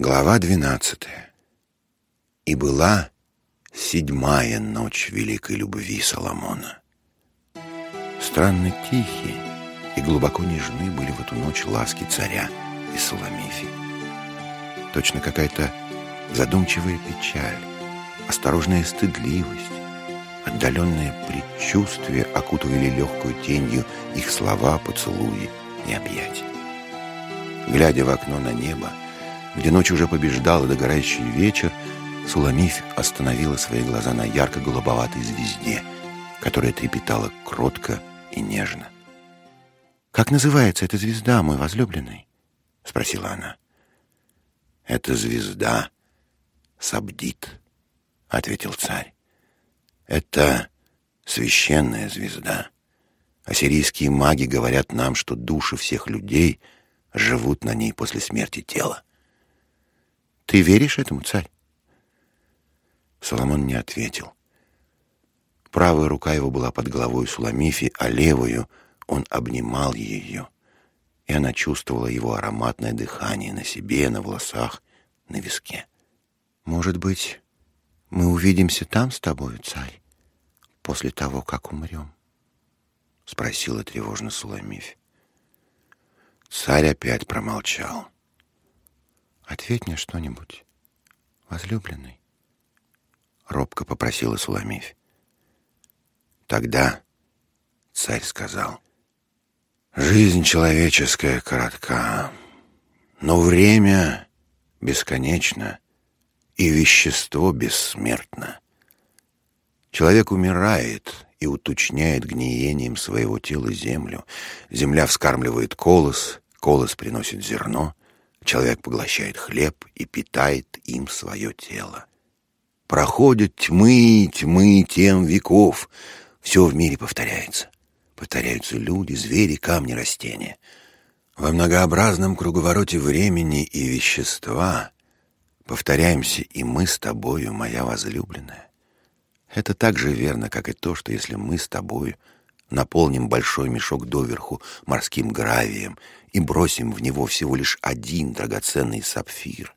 Глава двенадцатая. И была седьмая ночь великой любви Соломона. Странно тихие и глубоко нежны были в эту ночь ласки царя и Соломифи. Точно какая-то задумчивая печаль, осторожная стыдливость, отдаленное предчувствие окутывали легкую тенью их слова, поцелуи и объятия. Глядя в окно на небо, где ночь уже побеждала догорающий вечер, Суламифь остановила свои глаза на ярко-голубоватой звезде, которая трепетала кротко и нежно. «Как называется эта звезда, мой возлюбленный?» — спросила она. «Эта звезда Сабдит», — ответил царь. «Это священная звезда. Ассирийские маги говорят нам, что души всех людей живут на ней после смерти тела. Ты веришь этому, царь? Соломон не ответил. Правая рука его была под головой Суламифи, а левую он обнимал ее, и она чувствовала его ароматное дыхание на себе, на волосах, на виске. «Может быть, мы увидимся там с тобою, царь, после того, как умрем?» — спросила тревожно Суламифь. Царь опять промолчал. «Ответь мне что-нибудь, возлюбленный», — робко попросила Суламифь. Тогда царь сказал, «Жизнь человеческая коротка, но время бесконечно, и вещество бессмертно. Человек умирает и уточняет гниением своего тела землю. Земля вскармливает колос, колос приносит зерно, Человек поглощает хлеб и питает им свое тело. Проходят тьмы, тьмы тем веков. Все в мире повторяется. Повторяются люди, звери, камни, растения. Во многообразном круговороте времени и вещества повторяемся и мы с тобою, моя возлюбленная. Это так же верно, как и то, что если мы с тобою наполним большой мешок доверху морским гравием и бросим в него всего лишь один драгоценный сапфир,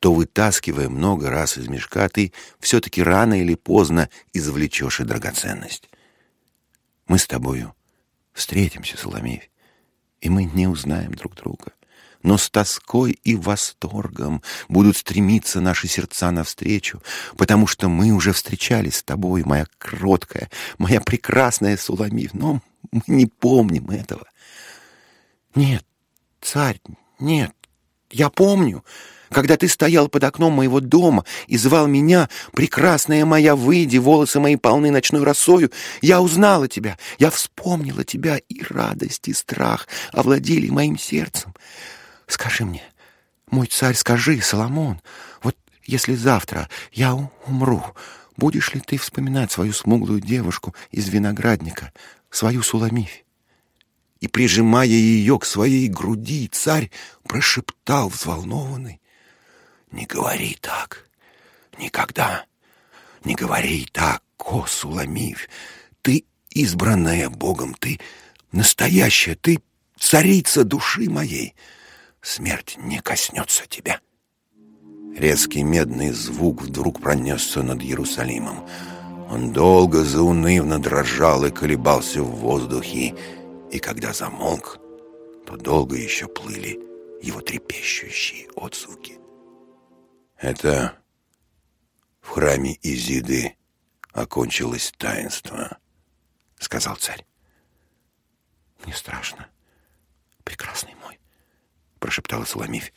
то, вытаскивая много раз из мешка, ты все-таки рано или поздно извлечешь и драгоценность. Мы с тобою встретимся, Соломеев, и мы не узнаем друг друга. Но с тоской и восторгом будут стремиться наши сердца навстречу, потому что мы уже встречались с тобой, моя кроткая, моя прекрасная Суламив, но мы не помним этого. Нет, царь, нет, я помню, когда ты стоял под окном моего дома и звал меня, прекрасная моя, выйди, волосы мои полны ночной росою, я узнала тебя, я вспомнила тебя, и радость, и страх овладели моим сердцем. Скажи мне, мой царь, скажи, Соломон, вот если завтра я умру, будешь ли ты вспоминать свою смуглую девушку из виноградника, свою Суламифь? и, прижимая ее к своей груди, царь прошептал взволнованный. «Не говори так! Никогда! Не говори так, о Суламив! Ты избранная Богом, ты настоящая, ты царица души моей! Смерть не коснется тебя!» Резкий медный звук вдруг пронесся над Иерусалимом. Он долго заунывно дрожал и колебался в воздухе, и когда замолк, то долго еще плыли его трепещущие отзвуки. Это в храме Изиды окончилось таинство, сказал царь. Мне страшно, прекрасный прошептала Соломифь.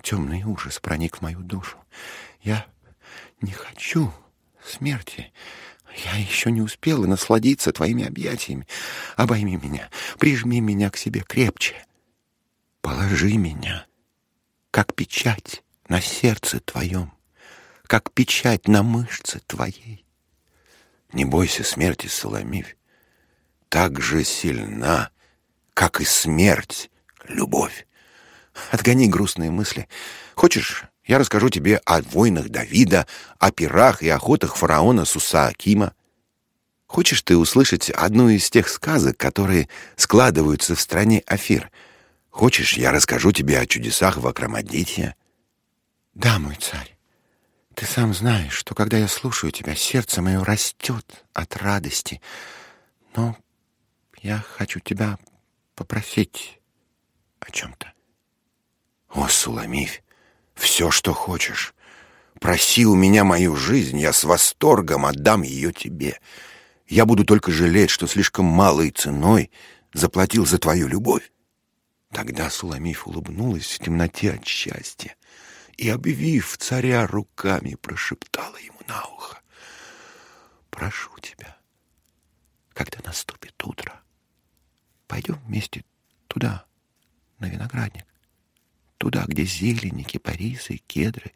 Темный ужас проник в мою душу. Я не хочу смерти. Я еще не успела насладиться твоими объятиями. Обойми меня, прижми меня к себе крепче. Положи меня, как печать на сердце твоем, как печать на мышце твоей. Не бойся смерти, Соломивь. Так же сильна, как и смерть, любовь. Отгони грустные мысли. Хочешь, я расскажу тебе о войнах Давида, о пирах и охотах фараона Сусаакима. Хочешь ты услышать одну из тех сказок, которые складываются в стране Афир? Хочешь, я расскажу тебе о чудесах в Акромадите? Да, мой царь, ты сам знаешь, что когда я слушаю тебя, сердце мое растет от радости. Но я хочу тебя попросить о чем-то. О, Суламифь, все, что хочешь. Проси у меня мою жизнь, я с восторгом отдам ее тебе. Я буду только жалеть, что слишком малой ценой заплатил за твою любовь. Тогда Суламиф улыбнулась в темноте от счастья и, обвив царя руками, прошептала ему на ухо. «Прошу тебя, когда наступит утро, пойдем вместе туда, на виноградник, туда, где зелени, кипарисы, кедры,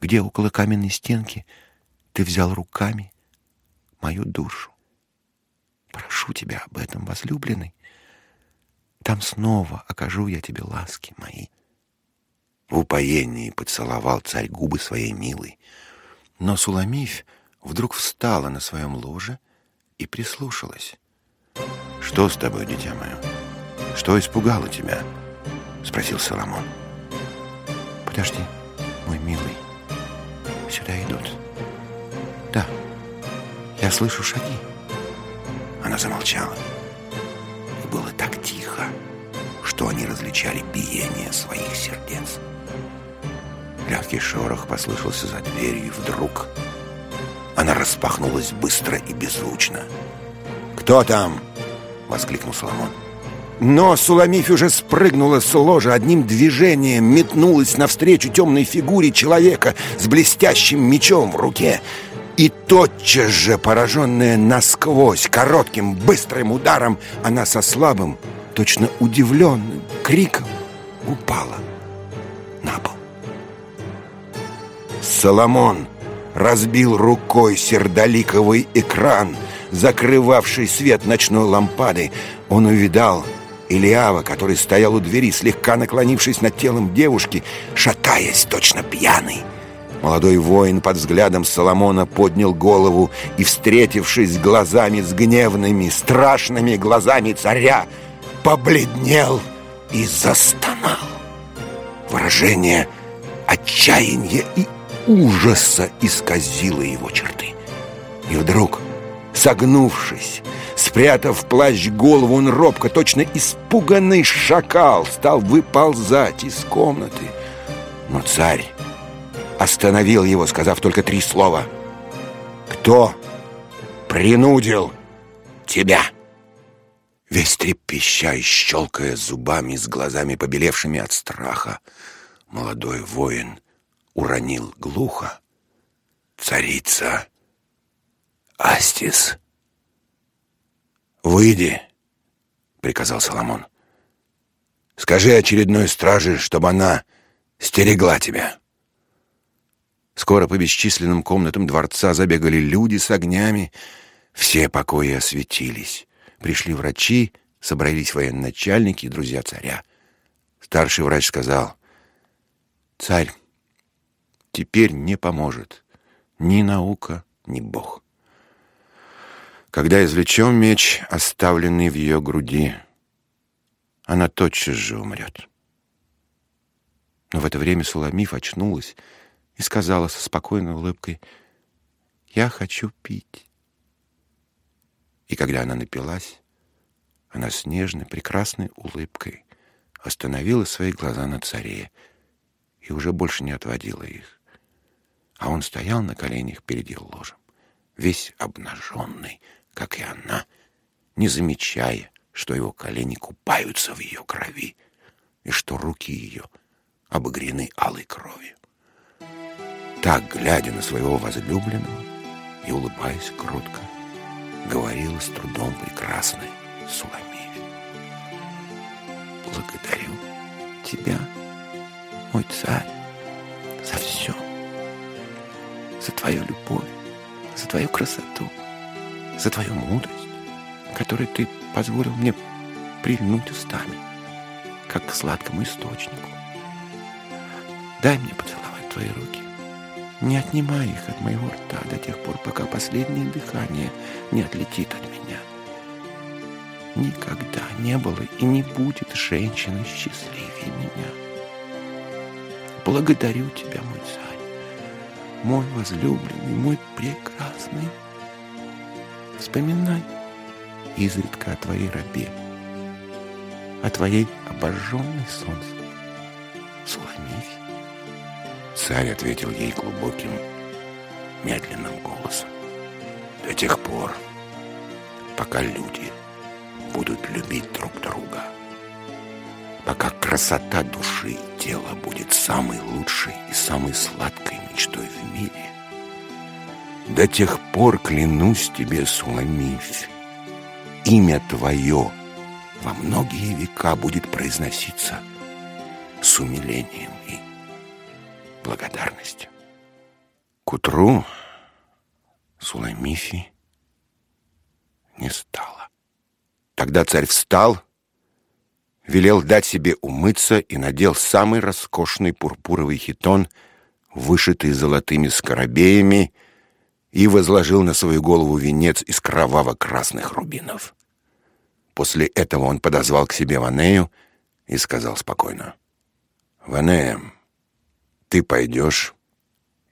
где около каменной стенки ты взял руками мою душу. Прошу тебя об этом, возлюбленный, там снова окажу я тебе ласки мои. В упоении поцеловал царь губы своей милой. Но Суламифь вдруг встала на своем ложе и прислушалась. «Что с тобой, дитя мое? Что испугало тебя?» — спросил Соломон. «Подожди, мой милый. Сюда идут. Да, я слышу шаги». Она замолчала было так тихо, что они различали биение своих сердец. Легкий шорох послышался за дверью, и вдруг она распахнулась быстро и беззвучно. «Кто там?» — воскликнул Соломон. Но Суламифь уже спрыгнула с ложа, одним движением метнулась навстречу темной фигуре человека с блестящим мечом в руке. И тотчас же, пораженная насквозь коротким, быстрым ударом, она со слабым, точно удивленным криком упала на пол. Соломон разбил рукой сердоликовый экран, закрывавший свет ночной лампады. Он увидал Илиава, который стоял у двери, слегка наклонившись над телом девушки, шатаясь, точно пьяный. Молодой воин под взглядом Соломона поднял голову и, встретившись глазами с гневными, страшными глазами царя, побледнел и застонал. Выражение отчаяния и ужаса исказило его черты. И вдруг, согнувшись, спрятав плащ голову, он робко, точно испуганный шакал, стал выползать из комнаты. Но царь остановил его, сказав только три слова. «Кто принудил тебя?» Весь трепеща и щелкая зубами с глазами, побелевшими от страха, молодой воин уронил глухо. «Царица Астис!» «Выйди!» — приказал Соломон. «Скажи очередной страже, чтобы она стерегла тебя». Скоро по бесчисленным комнатам дворца забегали люди с огнями. Все покои осветились. Пришли врачи, собрались военачальники и друзья царя. Старший врач сказал, «Царь, теперь не поможет ни наука, ни Бог. Когда извлечем меч, оставленный в ее груди, она тотчас же умрет». Но в это время Суламиф очнулась и сказала со спокойной улыбкой, «Я хочу пить». И когда она напилась, она с нежной, прекрасной улыбкой остановила свои глаза на царе и уже больше не отводила их. А он стоял на коленях перед ее ложем, весь обнаженный, как и она, не замечая, что его колени купаются в ее крови и что руки ее обогрены алой кровью так, глядя на своего возлюбленного и улыбаясь кротко, говорила с трудом прекрасная Суламифь. «Благодарю тебя, мой царь, за все, за твою любовь, за твою красоту, за твою мудрость, которой ты позволил мне прильнуть устами, как к сладкому источнику. Дай мне поцеловать твои руки, не отнимай их от моего рта до тех пор, пока последнее дыхание не отлетит от меня. Никогда не было и не будет женщины счастливее меня. благодарю тебя, мой царь, мой возлюбленный, мой прекрасный. Вспоминай изредка о твоей рабе, о твоей обожженной солнцем Суламифе. Царь ответил ей глубоким, медленным голосом. До тех пор, пока люди будут любить друг друга, пока красота души и тела будет самой лучшей и самой сладкой мечтой в мире, до тех пор клянусь тебе, Суламифь, имя твое во многие века будет произноситься с умилением и благодарностью. К утру Суламифи не стало. Тогда царь встал, велел дать себе умыться и надел самый роскошный пурпуровый хитон, вышитый золотыми скоробеями, и возложил на свою голову венец из кроваво-красных рубинов. После этого он подозвал к себе Ванею и сказал спокойно. «Ванея, ты пойдешь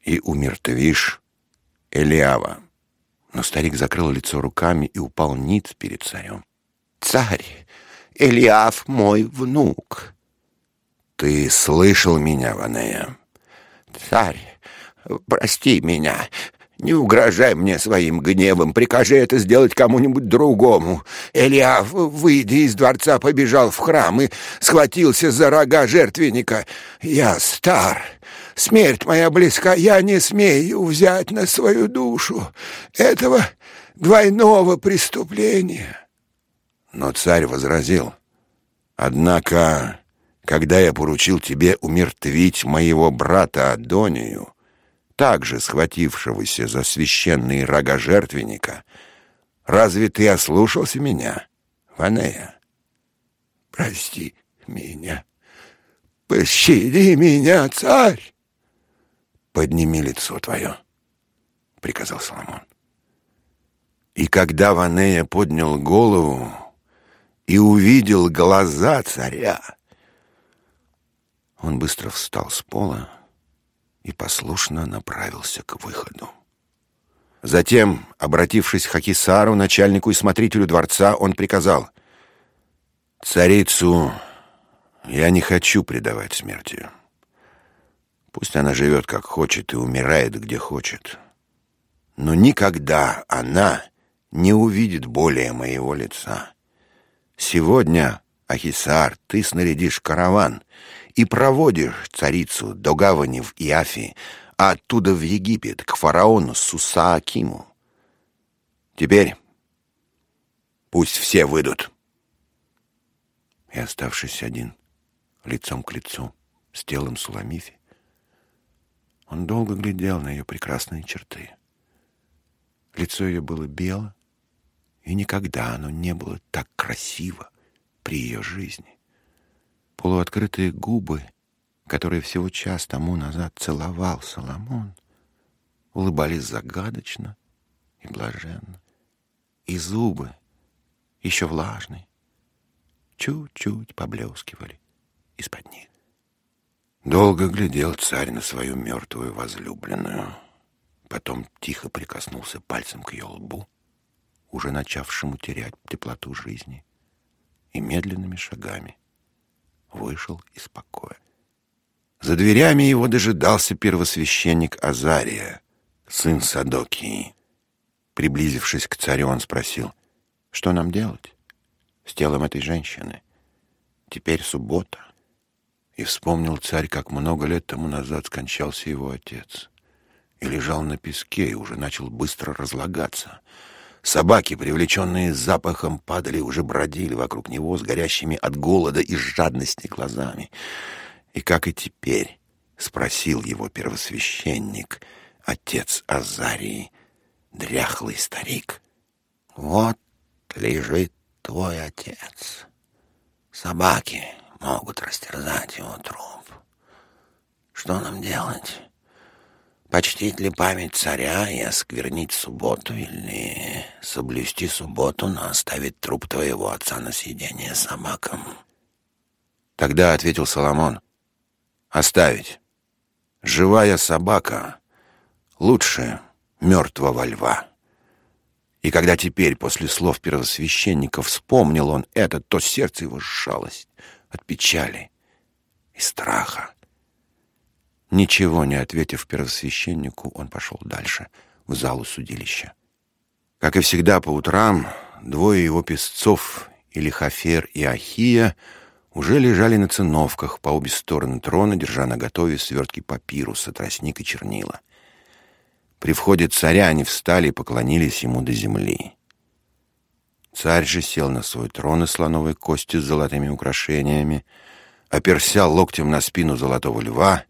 и умертвишь Элиава». Но старик закрыл лицо руками и упал ниц перед царем. «Царь, Элиав мой внук». «Ты слышал меня, Ванея?» «Царь, прости меня, не угрожай мне своим гневом, прикажи это сделать кому-нибудь другому. Элиав, выйдя из дворца, побежал в храм и схватился за рога жертвенника. Я стар, смерть моя близка, я не смею взять на свою душу этого двойного преступления. Но царь возразил, однако, когда я поручил тебе умертвить моего брата Адонию, также схватившегося за священные рога жертвенника, разве ты ослушался меня, Ванея? Прости меня, пощади меня, царь! Подними лицо твое, — приказал Соломон. И когда Ванея поднял голову и увидел глаза царя, он быстро встал с пола, и послушно направился к выходу. Затем, обратившись к Хакисару, начальнику и смотрителю дворца, он приказал «Царицу я не хочу предавать смерти. Пусть она живет как хочет и умирает где хочет. Но никогда она не увидит более моего лица. Сегодня, Ахисар, ты снарядишь караван и проводишь царицу до гавани в Иафи, а оттуда в Египет, к фараону Сусаакиму. Теперь пусть все выйдут. И, оставшись один, лицом к лицу, с телом Суламифи, он долго глядел на ее прекрасные черты. Лицо ее было бело, и никогда оно не было так красиво при ее жизни полуоткрытые губы, которые всего час тому назад целовал Соломон, улыбались загадочно и блаженно. И зубы, еще влажные, чуть-чуть поблескивали из-под них. Долго глядел царь на свою мертвую возлюбленную, потом тихо прикоснулся пальцем к ее лбу, уже начавшему терять теплоту жизни, и медленными шагами вышел из покоя. За дверями его дожидался первосвященник Азария, сын Садокии. Приблизившись к царю, он спросил, что нам делать с телом этой женщины? Теперь суббота. И вспомнил царь, как много лет тому назад скончался его отец. И лежал на песке, и уже начал быстро разлагаться — Собаки, привлеченные запахом, падали, уже бродили вокруг него с горящими от голода и жадности глазами. И как и теперь, спросил его первосвященник, отец Азарии, дряхлый старик. Вот лежит твой отец. Собаки могут растерзать его труп. Что нам делать? Почтить ли память царя и осквернить субботу, или соблюсти субботу, но оставить труп твоего отца на съедение собакам? Тогда ответил Соломон, оставить живая собака лучше мертвого льва. И когда теперь, после слов первосвященника, вспомнил он это, то сердце его сжалось от печали и страха. Ничего не ответив первосвященнику, он пошел дальше, в залу судилища. Как и всегда по утрам, двое его песцов, Илихофер и Ахия, уже лежали на циновках по обе стороны трона, держа на готове свертки папируса, тростник и чернила. При входе царя они встали и поклонились ему до земли. Царь же сел на свой трон из слоновой кости с золотыми украшениями, оперся локтем на спину золотого льва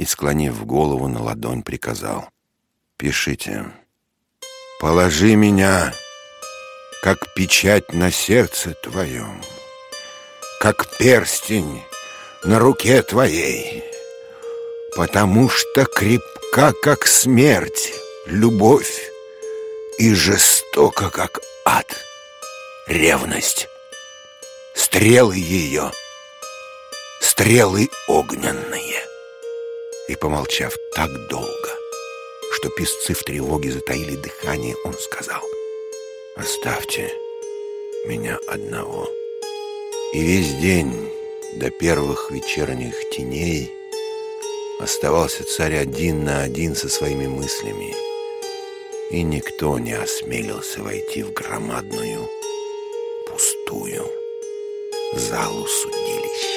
и, склонив голову на ладонь, приказал «Пишите, положи меня, как печать на сердце твоем» как перстень на руке твоей, потому что крепка, как смерть, любовь и жестока, как ад, ревность. Стрелы ее, стрелы огненные. И, помолчав так долго, что песцы в тревоге затаили дыхание, он сказал, «Оставьте меня одного». И весь день до первых вечерних теней оставался царь один на один со своими мыслями, и никто не осмелился войти в громадную, пустую залу судилища.